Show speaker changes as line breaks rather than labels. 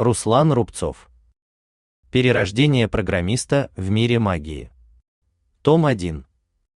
Руслан Рубцов. Перерождение программиста в мире магии. Том 1.